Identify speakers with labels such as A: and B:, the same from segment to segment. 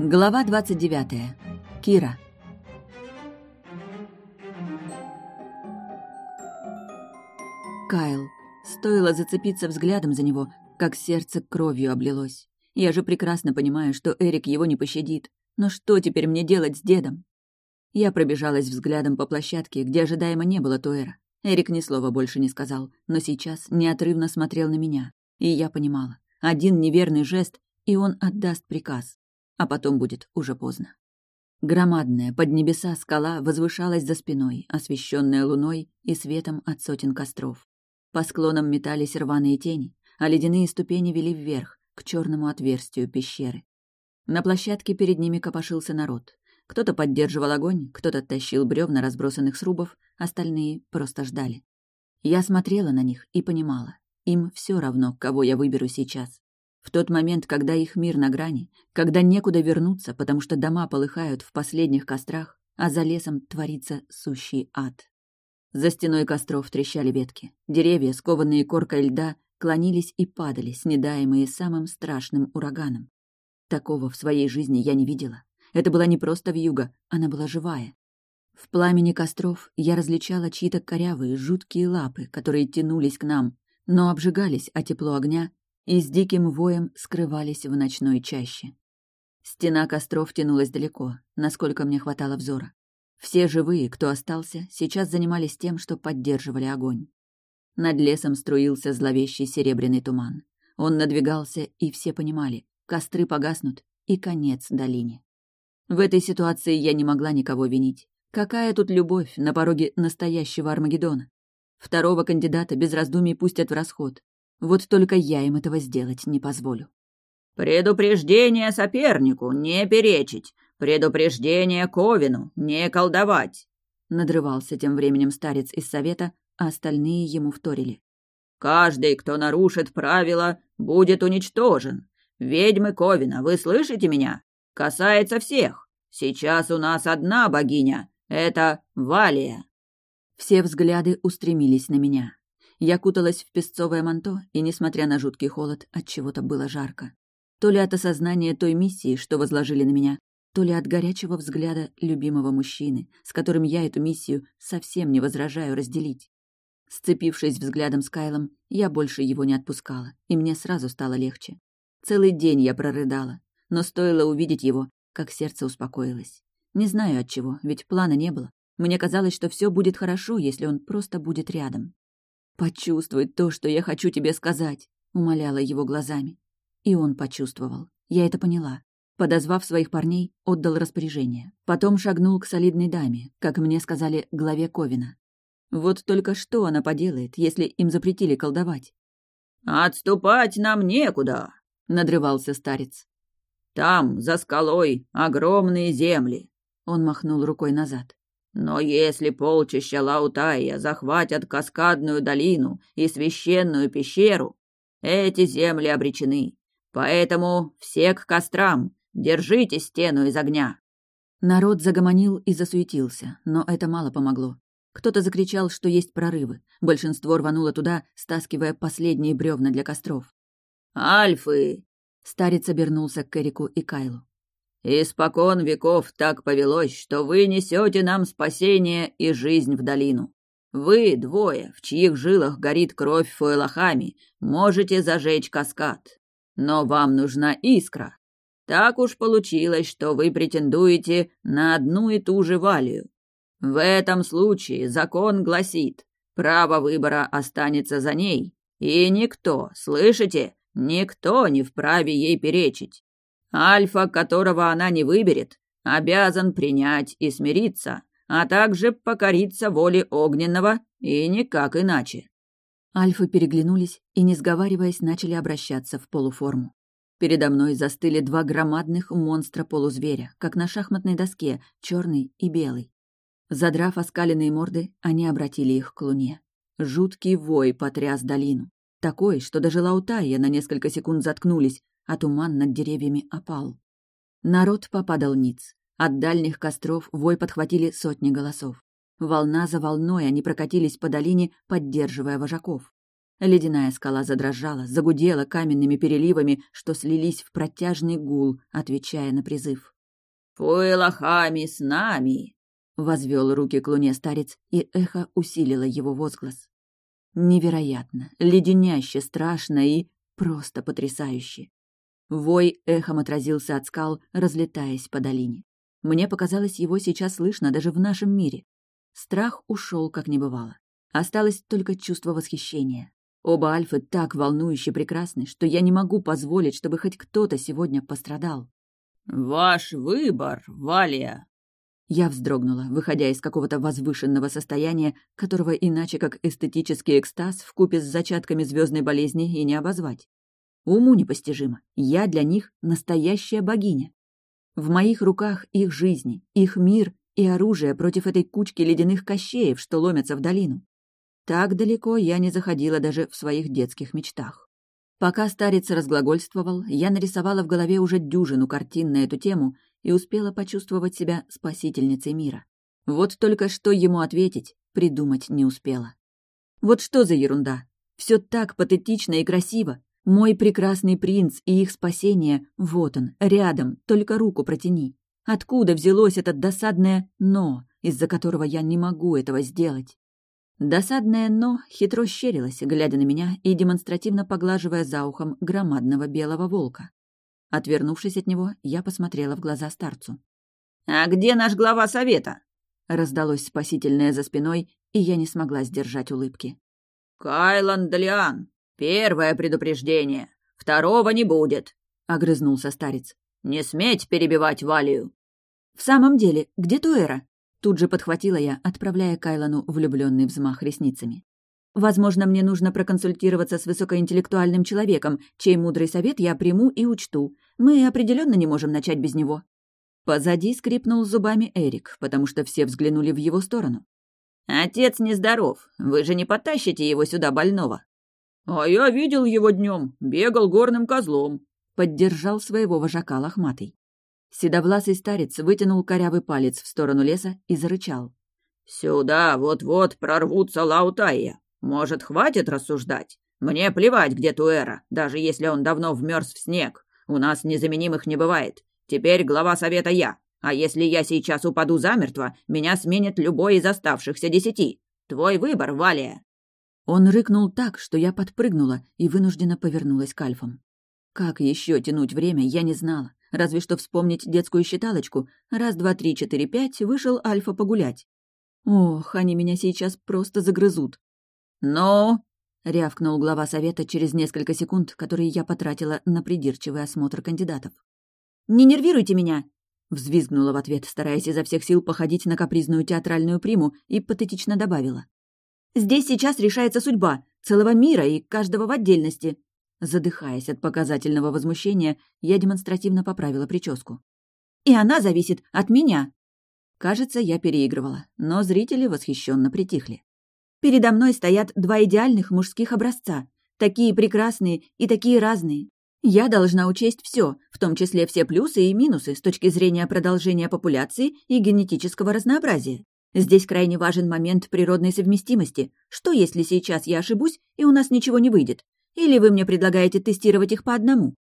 A: Глава 29. Кира. Кайл. Стоило зацепиться взглядом за него, как сердце кровью облилось. Я же прекрасно понимаю, что Эрик его не пощадит. Но что теперь мне делать с дедом? Я пробежалась взглядом по площадке, где ожидаемо не было Туэра. Эрик ни слова больше не сказал, но сейчас неотрывно смотрел на меня. И я понимала. Один неверный жест, и он отдаст приказ а потом будет уже поздно. Громадная под небеса скала возвышалась за спиной, освещенная луной и светом от сотен костров. По склонам метались рваные тени, а ледяные ступени вели вверх, к черному отверстию пещеры. На площадке перед ними копошился народ. Кто-то поддерживал огонь, кто-то тащил бревна разбросанных срубов, остальные просто ждали. Я смотрела на них и понимала, им все равно, кого я выберу сейчас. В тот момент, когда их мир на грани, когда некуда вернуться, потому что дома полыхают в последних кострах, а за лесом творится сущий ад. За стеной костров трещали ветки. Деревья, скованные коркой льда, клонились и падали, снедаемые самым страшным ураганом. Такого в своей жизни я не видела. Это была не просто вьюга, она была живая. В пламени костров я различала чьи-то корявые, жуткие лапы, которые тянулись к нам, но обжигались о тепло огня и с диким воем скрывались в ночной чаще. Стена костров тянулась далеко, насколько мне хватало взора. Все живые, кто остался, сейчас занимались тем, что поддерживали огонь. Над лесом струился зловещий серебряный туман. Он надвигался, и все понимали, костры погаснут, и конец долине. В этой ситуации я не могла никого винить. Какая тут любовь на пороге настоящего Армагеддона? Второго кандидата без раздумий пустят в расход. Вот только я им этого сделать не позволю.
B: «Предупреждение сопернику — не перечить! Предупреждение Ковину — не колдовать!»
A: Надрывался тем временем старец из совета, а остальные ему вторили.
B: «Каждый, кто нарушит правила, будет уничтожен. Ведьмы Ковина, вы слышите меня? Касается всех. Сейчас у нас одна богиня — это Валия».
A: Все взгляды устремились на меня. Я куталась в песцовое манто, и, несмотря на жуткий холод, от чего-то было жарко. То ли от осознания той миссии, что возложили на меня, то ли от горячего взгляда любимого мужчины, с которым я эту миссию совсем не возражаю разделить. Сцепившись взглядом с Кайлом, я больше его не отпускала, и мне сразу стало легче. Целый день я прорыдала, но стоило увидеть его, как сердце успокоилось. Не знаю от чего, ведь плана не было. Мне казалось, что все будет хорошо, если он просто будет рядом. «Почувствуй то, что я хочу тебе сказать», — умоляла его глазами. И он почувствовал. Я это поняла. Подозвав своих парней, отдал распоряжение. Потом шагнул к солидной даме, как мне сказали, главе Ковина. Вот только что она поделает, если им запретили колдовать?
B: «Отступать нам некуда», — надрывался старец. «Там, за скалой, огромные земли», — он махнул рукой назад. Но если полчища Лаутая захватят Каскадную долину и священную пещеру, эти земли обречены. Поэтому все к кострам, держите стену из огня.
A: Народ загомонил и засуетился, но это мало помогло. Кто-то закричал, что есть прорывы. Большинство рвануло туда, стаскивая последние бревна для костров.
B: «Альфы!»
A: Старец обернулся к Керику и Кайлу.
B: Испокон веков так повелось, что вы несете нам спасение и жизнь в долину. Вы, двое, в чьих жилах горит кровь фуэлахами, можете зажечь каскад. Но вам нужна искра. Так уж получилось, что вы претендуете на одну и ту же валию. В этом случае закон гласит, право выбора останется за ней, и никто, слышите, никто не вправе ей перечить. Альфа, которого она не выберет, обязан принять и смириться, а также покориться воле огненного и никак иначе.
A: Альфы переглянулись и, не сговариваясь, начали обращаться в полуформу. Передо мной застыли два громадных монстра-полузверя, как на шахматной доске, черный и белый. Задрав оскаленные морды, они обратили их к луне. Жуткий вой потряс долину. Такой, что даже Лаутайя на несколько секунд заткнулись, а туман над деревьями опал. Народ попадал ниц. От дальних костров вой подхватили сотни голосов. Волна за волной они прокатились по долине, поддерживая вожаков. Ледяная скала задрожала, загудела каменными переливами, что слились в протяжный гул, отвечая на призыв.
B: «Фуэлахами с нами!»
A: — возвел руки к луне старец, и эхо усилило его возглас. Невероятно, леденяще, страшно и просто потрясающе. Вой эхом отразился от скал, разлетаясь по долине. Мне показалось, его сейчас слышно даже в нашем мире. Страх ушел, как не бывало. Осталось только чувство восхищения. Оба альфы так волнующе прекрасны, что я не могу позволить, чтобы хоть кто-то сегодня пострадал.
B: «Ваш выбор, Валия!»
A: Я вздрогнула, выходя из какого-то возвышенного состояния, которого иначе как эстетический экстаз в купе с зачатками звездной болезни и не обозвать. Уму непостижимо. Я для них настоящая богиня. В моих руках их жизни, их мир и оружие против этой кучки ледяных кощеев, что ломятся в долину. Так далеко я не заходила даже в своих детских мечтах. Пока старец разглагольствовал, я нарисовала в голове уже дюжину картин на эту тему и успела почувствовать себя спасительницей мира. Вот только что ему ответить, придумать не успела. Вот что за ерунда? Все так патетично и красиво. Мой прекрасный принц и их спасение, вот он, рядом, только руку протяни. Откуда взялось это досадное «но», из-за которого я не могу этого сделать? Досадное «но» хитро щерилось, глядя на меня и демонстративно поглаживая за ухом громадного белого волка. Отвернувшись от него, я посмотрела в глаза старцу.
B: «А где наш глава совета?»
A: Раздалось спасительное за спиной, и я не смогла сдержать улыбки.
B: «Кайлан Далиан, первое предупреждение. Второго не будет», — огрызнулся старец. «Не сметь перебивать Валию».
A: «В самом деле, где Туэра?» Тут же подхватила я, отправляя Кайлану влюбленный взмах ресницами. «Возможно, мне нужно проконсультироваться с высокоинтеллектуальным человеком, чей мудрый совет я приму и учту. Мы определенно не можем начать без него». Позади скрипнул зубами Эрик, потому что все взглянули в его сторону.
B: «Отец нездоров. Вы же не потащите его сюда больного?»
C: «А я видел его днем, бегал горным козлом», —
A: поддержал своего вожака лохматый. Седовласый старец вытянул корявый палец в сторону леса и зарычал.
B: «Сюда вот-вот прорвутся Лаутайя. Может, хватит рассуждать? Мне плевать, где Туэра, даже если он давно вмерз в снег. У нас незаменимых не бывает. Теперь глава совета я. А если я сейчас упаду замертво, меня сменит любой из оставшихся десяти. Твой выбор, Валия».
A: Он рыкнул так, что я подпрыгнула и вынуждена повернулась к альфам. Как еще тянуть время, я не знала. Разве что вспомнить детскую считалочку. Раз, два, три, четыре, пять, вышел Альфа погулять. Ох, они меня сейчас просто загрызут.
B: «Ну?»
A: — рявкнул глава совета через несколько секунд, которые я потратила на придирчивый осмотр кандидатов. «Не нервируйте меня!» — взвизгнула в ответ, стараясь изо всех сил походить на капризную театральную приму, и патетично добавила. «Здесь сейчас решается судьба целого мира и каждого в отдельности. Задыхаясь от показательного возмущения, я демонстративно поправила прическу. «И она зависит от меня!» Кажется, я переигрывала, но зрители восхищенно притихли. Передо мной стоят два идеальных мужских образца, такие прекрасные и такие разные. Я должна учесть все, в том числе все плюсы и минусы с точки зрения продолжения популяции и генетического разнообразия. Здесь крайне важен момент природной совместимости. Что, если сейчас я ошибусь, и у нас ничего не выйдет? Или вы мне предлагаете тестировать их по одному?»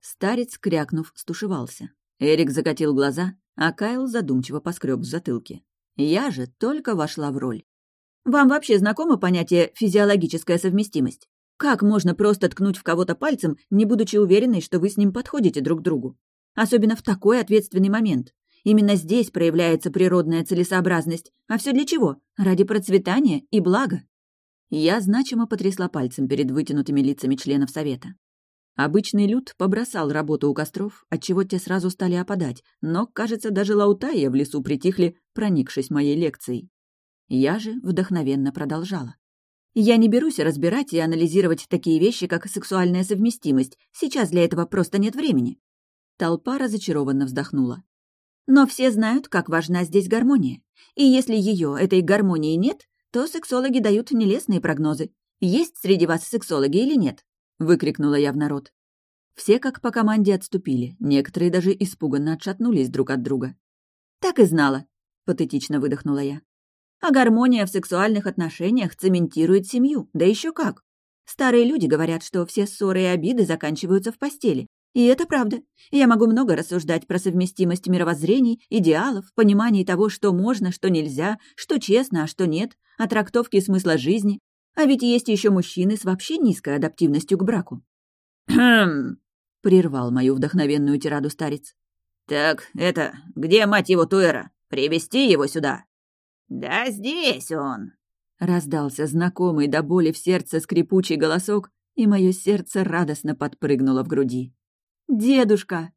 A: Старец, крякнув, стушевался. Эрик закатил глаза, а Кайл задумчиво поскреб в затылке. Я же только вошла в роль. «Вам вообще знакомо понятие «физиологическая совместимость»? Как можно просто ткнуть в кого-то пальцем, не будучи уверенной, что вы с ним подходите друг другу? Особенно в такой ответственный момент. Именно здесь проявляется природная целесообразность. А все для чего? Ради процветания и блага. Я значимо потрясла пальцем перед вытянутыми лицами членов совета. Обычный люд побросал работу у костров, отчего те сразу стали опадать, но, кажется, даже лаутая в лесу притихли, проникшись моей лекцией. Я же вдохновенно продолжала. Я не берусь разбирать и анализировать такие вещи, как сексуальная совместимость. Сейчас для этого просто нет времени. Толпа разочарованно вздохнула. Но все знают, как важна здесь гармония. И если ее, этой гармонии нет, то сексологи дают нелестные прогнозы. Есть среди вас сексологи или нет?» — выкрикнула я в народ. Все как по команде отступили, некоторые даже испуганно отшатнулись друг от друга. «Так и знала», — патетично выдохнула я. «А гармония в сексуальных отношениях цементирует семью, да еще как. Старые люди говорят, что все ссоры и обиды заканчиваются в постели. И это правда. Я могу много рассуждать про совместимость мировоззрений, идеалов, понимание того, что можно, что нельзя, что честно, а что нет, о трактовке смысла жизни. А ведь есть еще мужчины с вообще низкой адаптивностью к браку.
B: «Хм...»
A: — прервал мою вдохновенную тираду старец.
B: «Так, это, где мать его Туэра? Привести его сюда?» «Да здесь он!»
A: Раздался знакомый до боли в сердце скрипучий голосок, и мое сердце радостно подпрыгнуло в груди. «Дедушка!»